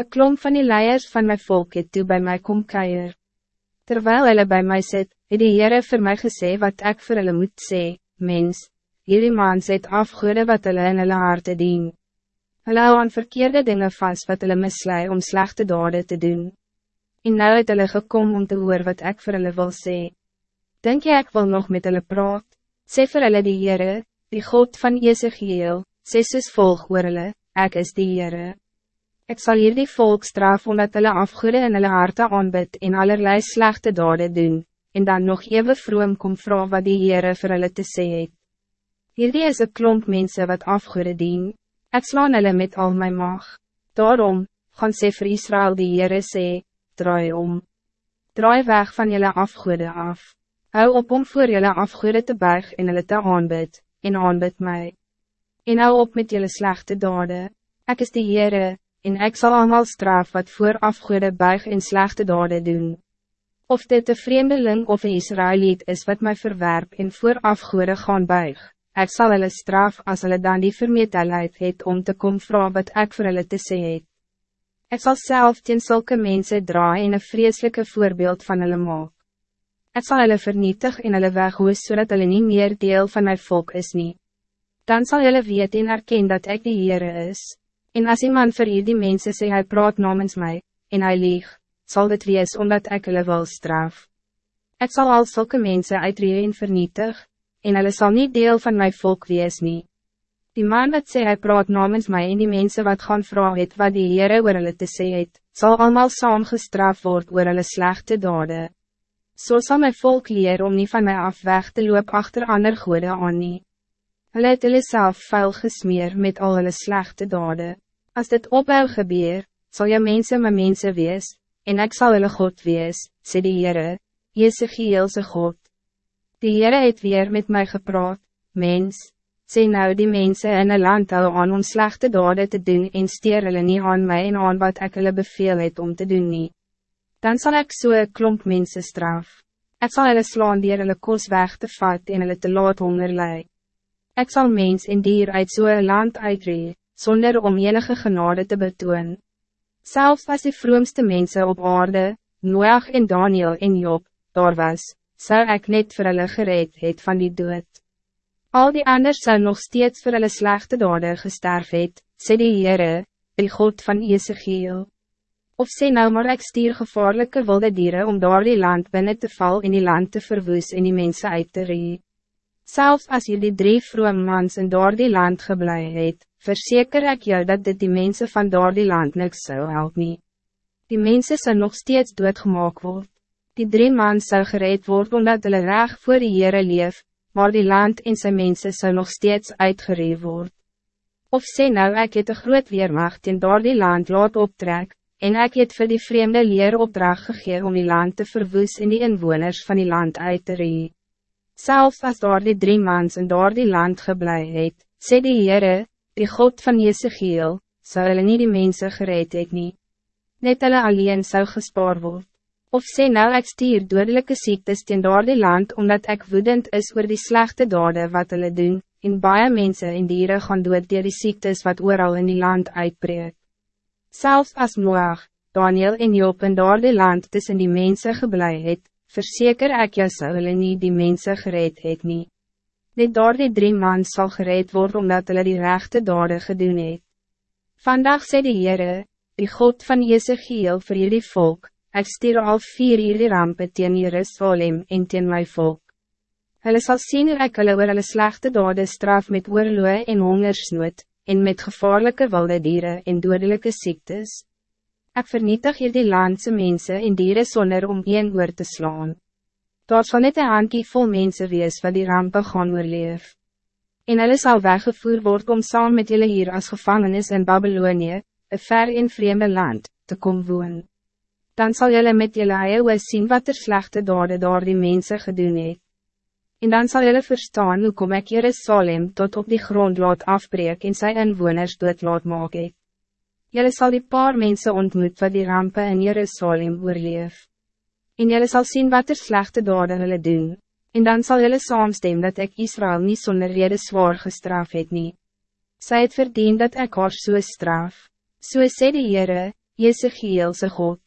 Een klomp van die leiers van mijn volk het toe bij mij kom keier. Terwijl hulle bij mij zit, het die Heere vir my gesê wat ik voor hulle moet sê, mens, hierdie man zit afgoede wat hulle in hulle harte dien. Hulle hou aan verkeerde dingen vast wat hulle mislei om slechte dade te doen. En nou het hulle gekom om te hoor wat ik voor hulle wil sê. Denk jy ek wil nog met hulle praat? Sê vir hulle die Heere, die God van Ezekiel, sê soos volg oor hulle, ek is die Heere. Ik zal hier die volk straf omdat hulle afgoede in hulle harte aanbid en allerlei slechte dade doen, en dan nog even vroom kom vrouw wat die Heere vir hulle te sê het. Hierdie is een klomp mensen wat afgoede dien, ek slaan hulle met al mijn mag. Daarom, gaan sê vir Israël die Heere sê, draai om. Draai weg van jullie afgoede af. Hou op om voor jullie afgoede te buig en hulle te aanbid, en aanbid mij. En hou op met jullie slechte dade. Ik is die Heere, en ik zal allemaal straf wat voor afgoede buig en slechte dade doen. Of dit een vreemdeling of een Israëliet is wat mij verwerp en voor afgoede gaan buig, ik zal hulle straf als hulle dan die vermetelheid het om te kom vrouw wat ik voor hulle te sê het. Ik zal zelf teen zulke mensen draaien en een vreselijke voorbeeld van hulle maak. Ik zal hulle vernietig en hulle weghoes zodat hulle niet meer deel van mijn volk is niet. Dan zal hulle weet en erken dat ik de Heere is. En als iemand vir die mensen sê hy praat namens mij, en hij lieg, zal dit wees omdat ik hulle wil straf. Ik zal al zulke mensen uitreden vernietig, en hulle zal niet deel van mijn volk wees nie. Die man wat sê hy praat namens mij en die mensen wat gaan vragen het wat die Heere oor hulle te sê het, sal allemaal saam gestraf word oor hulle slechte dade. Zo so zal mijn volk leer om niet van mij af weg te loop achter ander goede aan nie. Hulle het hulle self vuil gesmeer met al hulle slechte dade. As dit opbouw gebeur, zal je mensen mijn mensen wees, en ik zal hulle God wees, sê die Heere, Jezegielse God. Die Heere het weer met mij gepraat, mens, sê nou die mensen in een land hou aan om slechte dade te doen en steer hulle nie aan mij en aan wat ik hulle beveel het om te doen nie. Dan zal ik so een klomp mensen straf. Ik zal hulle slaan dier hulle kos weg te vat en hulle te laat honger leid. Ik zal mens en dier uit zo'n land uitree, zonder om enige genade te betoon. Zelfs als die vroomste mensen op aarde, Noach en Daniel en Job, daar was, zou ik net voor hulle gereed het van die dood. Al die anders zou nog steeds voor hulle slechte dade gesterf het, sê die Heere, die God van Ezekiel. Of sê nou maar ek stier gevaarlijke wilde dieren om daar die land binnen te val en die land te verwoes en die mensen uit te ree. Zelfs als jullie drie vroom mans in door die land geblei het, verzeker ik jou dat dit die mensen van door die land niks zou helpen. Nie. Die mensen zijn nog steeds doodgemaak word. Die drie mans zou gereed worden omdat hulle reg voor die Heere leef, maar die land en zijn mensen zou nog steeds uitgereed worden. Of sê nou ek het een groot weermacht in door die land laat optrek, en ek het vir die vreemde leer opdracht gegee om die land te verwoes en die inwoners van die land uit te reed. Zelfs als daar die drie mans in daar die land geblei het, sê die Heere, die God van Jezegiel, zou hulle nie die mense gereed het nie. Net hulle alleen zou gespaar word. Of sê nou ek stier dodelijke ziektes in daar die land, omdat ik woedend is oor die slechte dade wat hulle doen, en baie mense en dieren gaan dood dier die ziektes wat ooral in die land uitbreek. Zelfs als Noach, Daniel en Job in daar die land tussen die mensen geblei het, verzeker ek jou sal hulle nie die mense gereed het nie. Net daar die drie man sal gereed worden omdat hulle die rechte dade gedoen het. Vandaag sê die Heere, die God van Jezegiel vir jullie volk, ek stuur al vier jullie rampe teen Jerusalem en teen my volk. Hulle sal sien hoe ek hulle oor hulle slechte dade straf met oorloe en hongersnood, en met gevaarlijke wilde dieren en dodelijke ziektes. Ik vernietig hier die landse mensen in dieren zonder om een oor te slaan. Daar sal net een handkie vol mensen wees wat die rampen gaan oorleef. En hulle sal weggevoer word om saam met julle hier als gevangenis in Babylonië, een ver en vreemde land, te kom woon. Dan zal julle met julle eie oor sien wat er slechte dade daar die mense gedoen het. En dan zal julle verstaan hoe kom ek Jerusalem tot op die grond laat afbreek en sy inwoners dood laat maak het. Jelle zal die paar mensen ontmoet wat die rampen in Jerusalem oorleef. En jelle zal zien wat er slechte dade hulle doen. En dan zal jelle saamstem dat ik Israël niet zonder rede zwaar gestraf het nie. Sy het verdien dat ik haar so straf. So sê die Heere, Jesegielse God.